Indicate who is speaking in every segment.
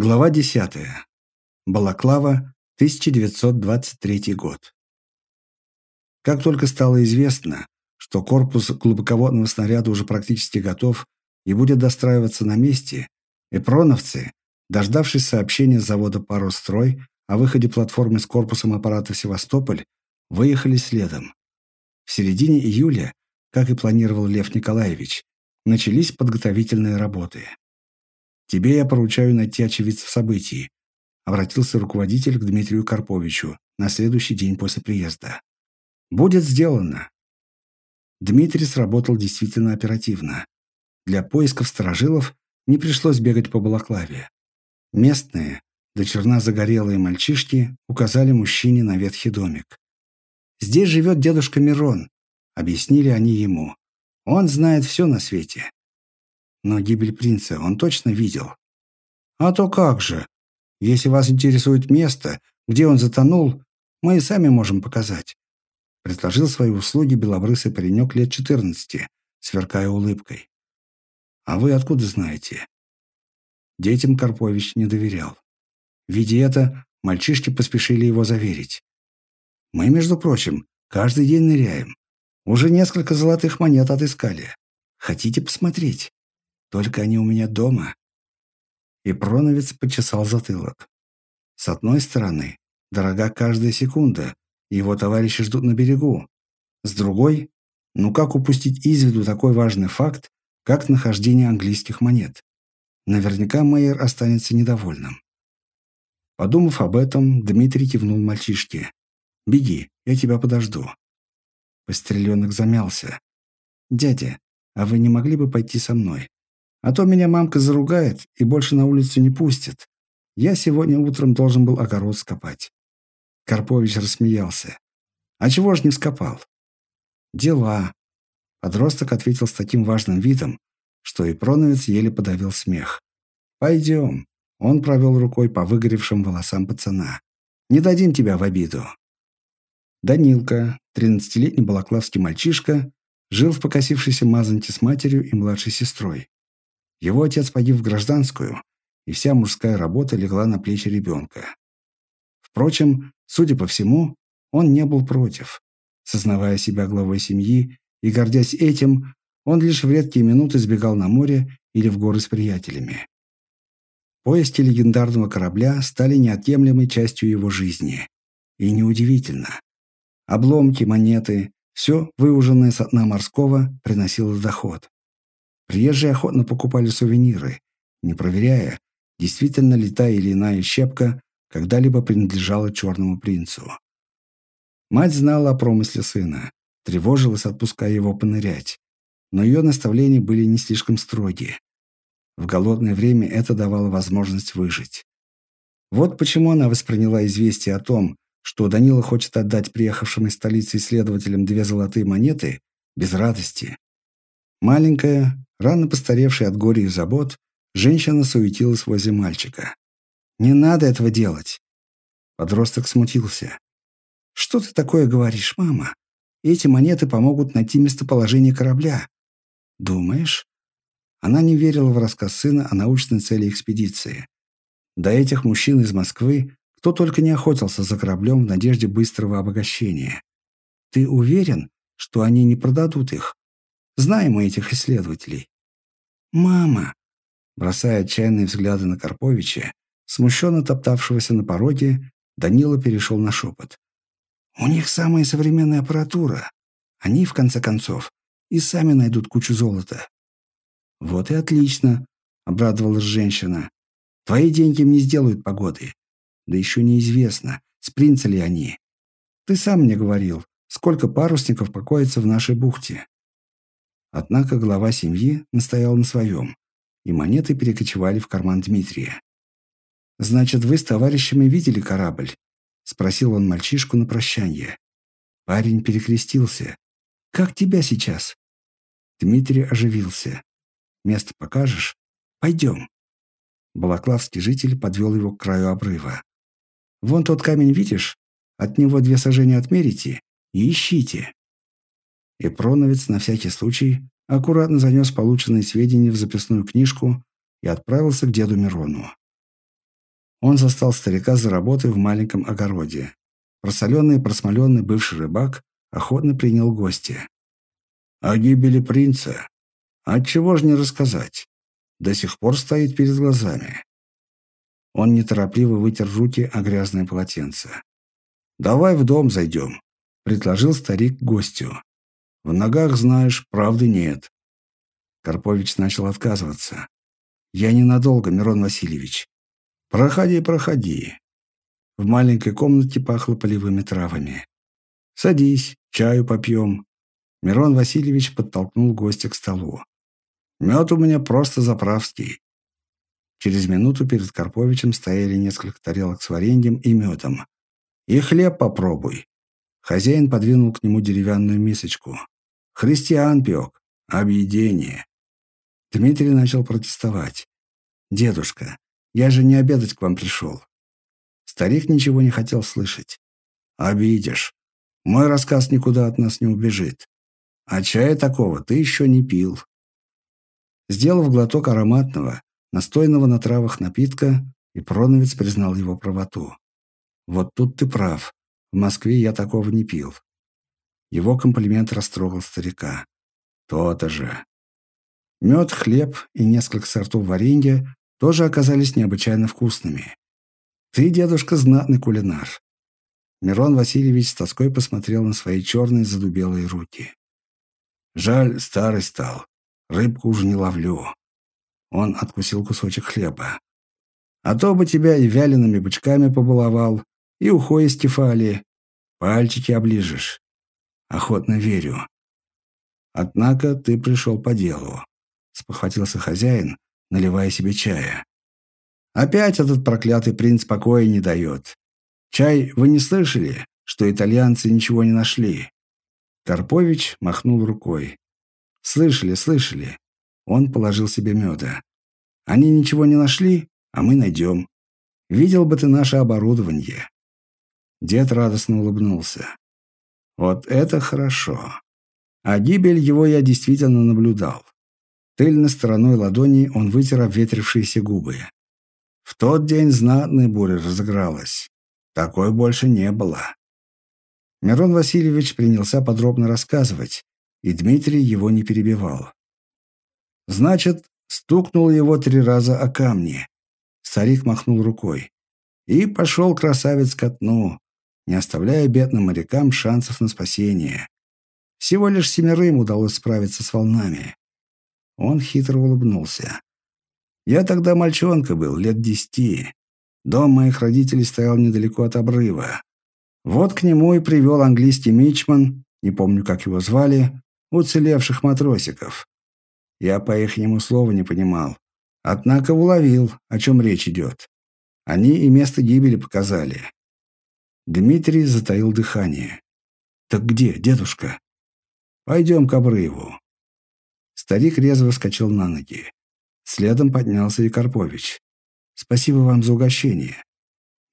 Speaker 1: Глава 10. Балаклава, 1923 год. Как только стало известно, что корпус глубоководного снаряда уже практически готов и будет достраиваться на месте, эпроновцы, дождавшись сообщения завода «Парустрой» о выходе платформы с корпусом аппарата «Севастополь», выехали следом. В середине июля, как и планировал Лев Николаевич, начались подготовительные работы. «Тебе я поручаю найти очевидцев событий», обратился руководитель к Дмитрию Карповичу на следующий день после приезда. «Будет сделано». Дмитрий сработал действительно оперативно. Для поисков сторожилов не пришлось бегать по Балаклаве. Местные, до черна загорелые мальчишки указали мужчине на ветхий домик. «Здесь живет дедушка Мирон», — объяснили они ему. «Он знает все на свете. Но гибель принца он точно видел. А то как же. Если вас интересует место, где он затонул, мы и сами можем показать. Предложил свои услуги белобрысый паренек лет 14, сверкая улыбкой. А вы откуда знаете? Детям Карпович не доверял. Видя это, мальчишки поспешили его заверить. Мы, между прочим, каждый день ныряем. Уже несколько золотых монет отыскали. Хотите посмотреть? Только они у меня дома». И Проновец почесал затылок. С одной стороны, дорога каждая секунда, его товарищи ждут на берегу. С другой, ну как упустить из виду такой важный факт, как нахождение английских монет? Наверняка Мейер останется недовольным. Подумав об этом, Дмитрий кивнул мальчишке. «Беги, я тебя подожду». Постреленок замялся. «Дядя, а вы не могли бы пойти со мной? А то меня мамка заругает и больше на улицу не пустит. Я сегодня утром должен был огород скопать». Карпович рассмеялся. «А чего ж не вскопал?» «Дела». Подросток ответил с таким важным видом, что и Проновец еле подавил смех. «Пойдем». Он провел рукой по выгоревшим волосам пацана. «Не дадим тебя в обиду». Данилка, тринадцатилетний балаклавский мальчишка, жил в покосившейся Мазанте с матерью и младшей сестрой. Его отец погиб в гражданскую, и вся мужская работа легла на плечи ребенка. Впрочем, судя по всему, он не был против. Сознавая себя главой семьи и гордясь этим, он лишь в редкие минуты сбегал на море или в горы с приятелями. Поиски легендарного корабля стали неотъемлемой частью его жизни. И неудивительно. Обломки, монеты, все, выуженное с дна морского, приносило доход. Приезжие охотно покупали сувениры, не проверяя, действительно ли та или иная щепка когда-либо принадлежала черному принцу. Мать знала о промысле сына, тревожилась, отпуская его понырять, но ее наставления были не слишком строгие. В голодное время это давало возможность выжить. Вот почему она восприняла известие о том, что Данила хочет отдать приехавшим из столицы исследователям две золотые монеты, без радости. Маленькая, Рано постаревшая от горя и забот, женщина суетилась возле мальчика. «Не надо этого делать!» Подросток смутился. «Что ты такое говоришь, мама? Эти монеты помогут найти местоположение корабля». «Думаешь?» Она не верила в рассказ сына о научной цели экспедиции. До этих мужчин из Москвы кто только не охотился за кораблем в надежде быстрого обогащения. «Ты уверен, что они не продадут их?» Знаем мы этих исследователей. «Мама!» Бросая отчаянные взгляды на Карповича, смущенно топтавшегося на пороге, Данила перешел на шепот. «У них самая современная аппаратура. Они, в конце концов, и сами найдут кучу золота». «Вот и отлично», — обрадовалась женщина. «Твои деньги мне сделают погоды. Да еще неизвестно, спринцы ли они. Ты сам мне говорил, сколько парусников покоится в нашей бухте. Однако глава семьи настоял на своем, и монеты перекочевали в карман Дмитрия. «Значит, вы с товарищами видели корабль?» — спросил он мальчишку на прощание. Парень перекрестился. «Как тебя сейчас?» Дмитрий оживился. «Место покажешь? Пойдем». Балаклавский житель подвел его к краю обрыва. «Вон тот камень видишь? От него две сажения отмерите и ищите». И Проновец на всякий случай аккуратно занес полученные сведения в записную книжку и отправился к деду Мирону. Он застал старика за работой в маленьком огороде. Просоленный, просмоленный бывший рыбак охотно принял гостя. О гибели принца. Отчего же не рассказать? До сих пор стоит перед глазами. Он неторопливо вытер руки о грязное полотенце. «Давай в дом зайдем», — предложил старик гостю. «В ногах, знаешь, правды нет». Карпович начал отказываться. «Я ненадолго, Мирон Васильевич. Проходи, проходи». В маленькой комнате пахло полевыми травами. «Садись, чаю попьем». Мирон Васильевич подтолкнул гостя к столу. «Мед у меня просто заправский». Через минуту перед Карповичем стояли несколько тарелок с вареньем и медом. «И хлеб попробуй». Хозяин подвинул к нему деревянную мисочку. «Христиан пек. Объедение». Дмитрий начал протестовать. «Дедушка, я же не обедать к вам пришел». Старик ничего не хотел слышать. «Обидишь. Мой рассказ никуда от нас не убежит. А чая такого ты еще не пил». Сделав глоток ароматного, настойного на травах напитка, и Проновец признал его правоту. «Вот тут ты прав. В Москве я такого не пил». Его комплимент растрогал старика. «То-то же». Мед, хлеб и несколько сортов варенья тоже оказались необычайно вкусными. «Ты, дедушка, знатный кулинар. Мирон Васильевич с тоской посмотрел на свои черные задубелые руки. «Жаль, старый стал. Рыбку уже не ловлю». Он откусил кусочек хлеба. «А то бы тебя и вялеными бычками побаловал, и ухой из кефали. Пальчики оближешь. Охотно верю. Однако ты пришел по делу», — спохватился хозяин, наливая себе чая. «Опять этот проклятый принц покоя не дает. Чай, вы не слышали, что итальянцы ничего не нашли?» Карпович махнул рукой. «Слышали, слышали». Он положил себе меда. «Они ничего не нашли, а мы найдем. Видел бы ты наше оборудование». Дед радостно улыбнулся. «Вот это хорошо. А гибель его я действительно наблюдал. Тыльной стороной ладони он вытер обветрившиеся губы. В тот день знатная буря разыгралась. Такой больше не было. Мирон Васильевич принялся подробно рассказывать, и Дмитрий его не перебивал. Значит, стукнул его три раза о камни. Старик махнул рукой. И пошел красавец ко дну, не оставляя бедным морякам шансов на спасение. Всего лишь семерым удалось справиться с волнами. Он хитро улыбнулся. Я тогда мальчонка был, лет десяти. Дом моих родителей стоял недалеко от обрыва. Вот к нему и привел английский мичман, не помню, как его звали, уцелевших матросиков. Я по ихнему слову не понимал. Однако уловил, о чем речь идет. Они и место гибели показали. Дмитрий затаил дыхание. «Так где, дедушка?» «Пойдем к обрыву». Старик резво вскочил на ноги. Следом поднялся и Карпович. Спасибо вам за угощение.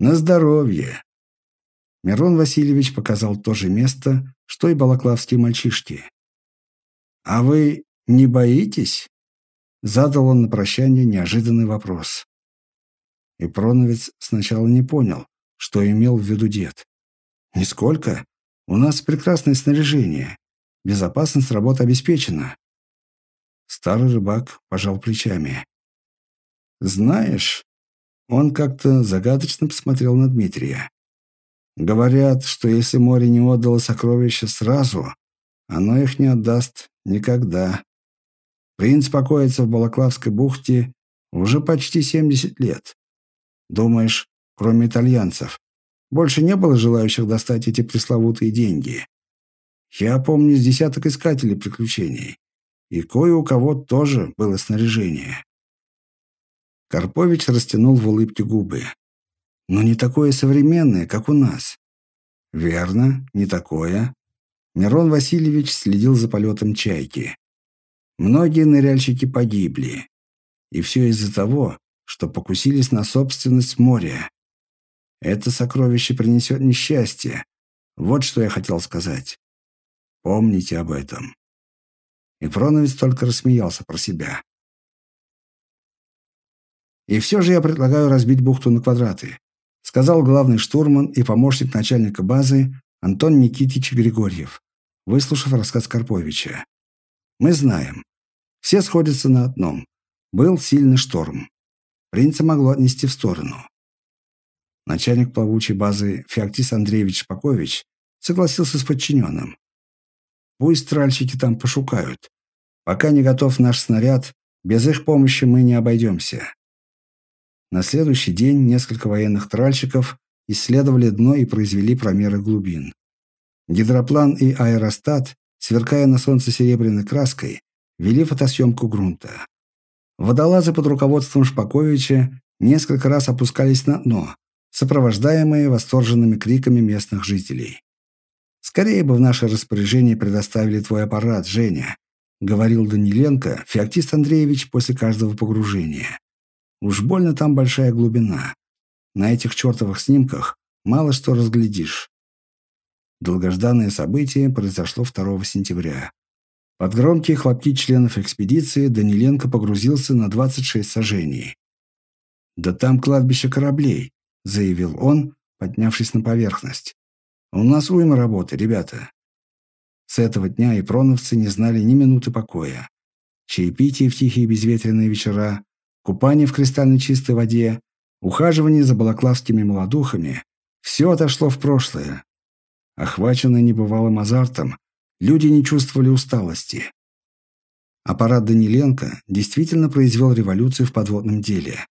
Speaker 1: На здоровье. Мирон Васильевич показал то же место, что и балаклавские мальчишки. А вы не боитесь? Задал он на прощание неожиданный вопрос. И Проновец сначала не понял, что имел в виду дед. «Нисколько. У нас прекрасное снаряжение. Безопасность работы обеспечена». Старый рыбак пожал плечами. «Знаешь, он как-то загадочно посмотрел на Дмитрия. Говорят, что если море не отдало сокровища сразу, оно их не отдаст никогда. Принц покоится в Балаклавской бухте уже почти 70 лет. Думаешь, кроме итальянцев, больше не было желающих достать эти пресловутые деньги? Я помню с десяток искателей приключений. И кое у кого тоже было снаряжение. Карпович растянул в улыбке губы. «Но не такое современное, как у нас». «Верно, не такое». Мирон Васильевич следил за полетом чайки. Многие ныряльщики погибли. И все из-за того, что покусились на собственность моря. Это сокровище принесет несчастье. Вот что я хотел сказать. Помните об этом. И Проновец только рассмеялся про себя. И все же я предлагаю разбить бухту на квадраты, сказал главный штурман и помощник начальника базы Антон Никитич Григорьев, выслушав рассказ Карповича. Мы знаем. Все сходятся на одном. Был сильный шторм. Принца могло отнести в сторону. Начальник плавучей базы Феоктис Андреевич Шпакович согласился с подчиненным. Пусть тральщики там пошукают. Пока не готов наш снаряд, без их помощи мы не обойдемся. На следующий день несколько военных тральщиков исследовали дно и произвели промеры глубин. Гидроплан и аэростат, сверкая на солнце серебряной краской, вели фотосъемку грунта. Водолазы под руководством Шпаковича несколько раз опускались на дно, сопровождаемые восторженными криками местных жителей. «Скорее бы в наше распоряжение предоставили твой аппарат, Женя», говорил Даниленко Феоктист Андреевич после каждого погружения. Уж больно там большая глубина. На этих чертовых снимках мало что разглядишь. Долгожданное событие произошло 2 сентября. Под громкие хлопки членов экспедиции Даниленко погрузился на 26 сажений. «Да там кладбище кораблей», — заявил он, поднявшись на поверхность. «У нас уйма работы, ребята». С этого дня и проновцы не знали ни минуты покоя. Чаепитие в тихие безветренные вечера, купание в кристально чистой воде, ухаживание за балаклавскими молодухами – все отошло в прошлое. Охваченные небывалым азартом, люди не чувствовали усталости. Аппарат Даниленко действительно произвел революцию в подводном деле.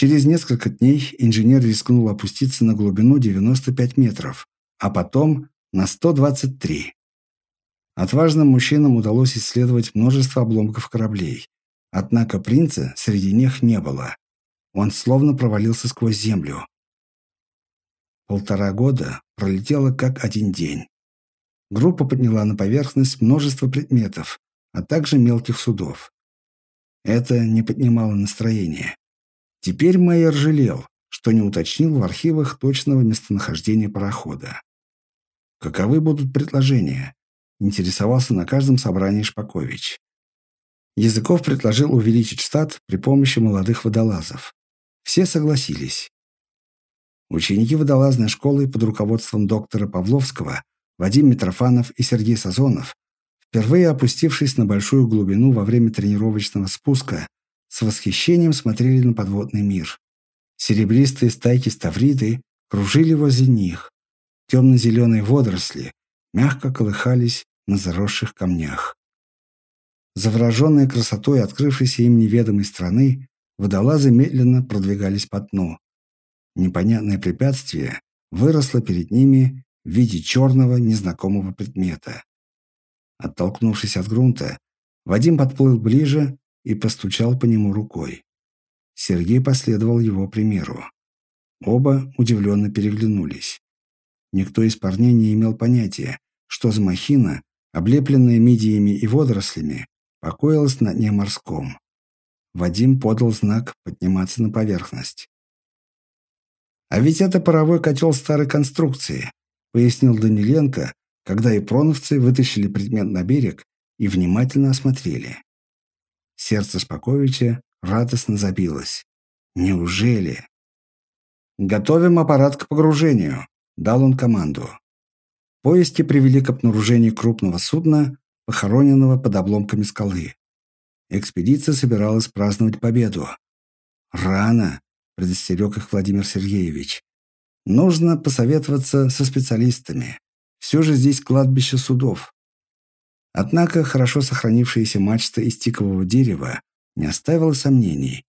Speaker 1: Через несколько дней инженер рискнул опуститься на глубину 95 метров, а потом на 123. Отважным мужчинам удалось исследовать множество обломков кораблей, Однако принца среди них не было. Он словно провалился сквозь землю. Полтора года пролетело как один день. Группа подняла на поверхность множество предметов, а также мелких судов. Это не поднимало настроение. Теперь Майер жалел, что не уточнил в архивах точного местонахождения парохода. Каковы будут предложения? Интересовался на каждом собрании Шпакович. Языков предложил увеличить штат при помощи молодых водолазов. Все согласились. Ученики водолазной школы под руководством доктора Павловского, Вадим Митрофанов и Сергей Сазонов, впервые опустившись на большую глубину во время тренировочного спуска, с восхищением смотрели на подводный мир. Серебристые стайки ставриды кружили возле них. Темно-зеленые водоросли мягко колыхались на заросших камнях. Завороженные красотой открывшейся им неведомой страны, водолазы медленно продвигались по дну. Непонятное препятствие выросло перед ними в виде черного незнакомого предмета. Оттолкнувшись от грунта, Вадим подплыл ближе и постучал по нему рукой. Сергей последовал его примеру. Оба удивленно переглянулись. Никто из парней не имел понятия, что за махина, облепленная мидиями и водорослями, покоилась на дне морском. Вадим подал знак подниматься на поверхность. «А ведь это паровой котел старой конструкции», пояснил Даниленко, когда ипроновцы вытащили предмет на берег и внимательно осмотрели. Сердце Шпаковича радостно забилось. «Неужели?» «Готовим аппарат к погружению», – дал он команду. Поиски привели к обнаружению крупного судна, похороненного под обломками скалы. Экспедиция собиралась праздновать победу. «Рано», – предостерег их Владимир Сергеевич. «Нужно посоветоваться со специалистами. Все же здесь кладбище судов». Однако хорошо сохранившаяся мачта из тикового дерева не оставила сомнений.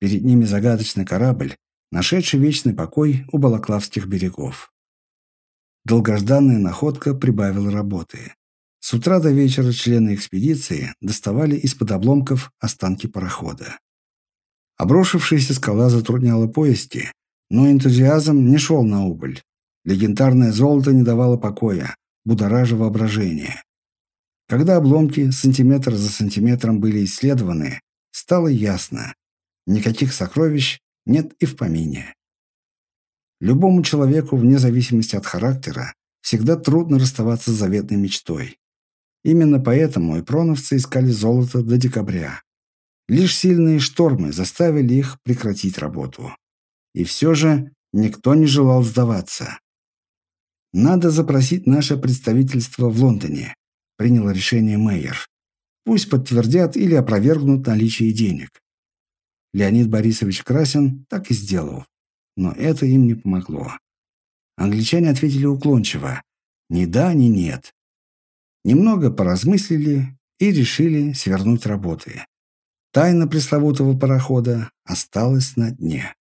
Speaker 1: Перед ними загадочный корабль, нашедший вечный покой у Балаклавских берегов. Долгожданная находка прибавила работы. С утра до вечера члены экспедиции доставали из-под обломков останки парохода. Обрушившаяся скала затрудняла поиски, но энтузиазм не шел на убыль. Легендарное золото не давало покоя, будоража воображение. Когда обломки сантиметр за сантиметром были исследованы, стало ясно – никаких сокровищ нет и в помине. Любому человеку, вне зависимости от характера, всегда трудно расставаться с заветной мечтой. Именно поэтому и проновцы искали золото до декабря. Лишь сильные штормы заставили их прекратить работу. И все же никто не желал сдаваться. «Надо запросить наше представительство в Лондоне», – принял решение Мейер. «Пусть подтвердят или опровергнут наличие денег». Леонид Борисович Красин так и сделал. Но это им не помогло. Англичане ответили уклончиво. Ни да, ни нет. Немного поразмыслили и решили свернуть работы. Тайна пресловутого парохода осталась на дне.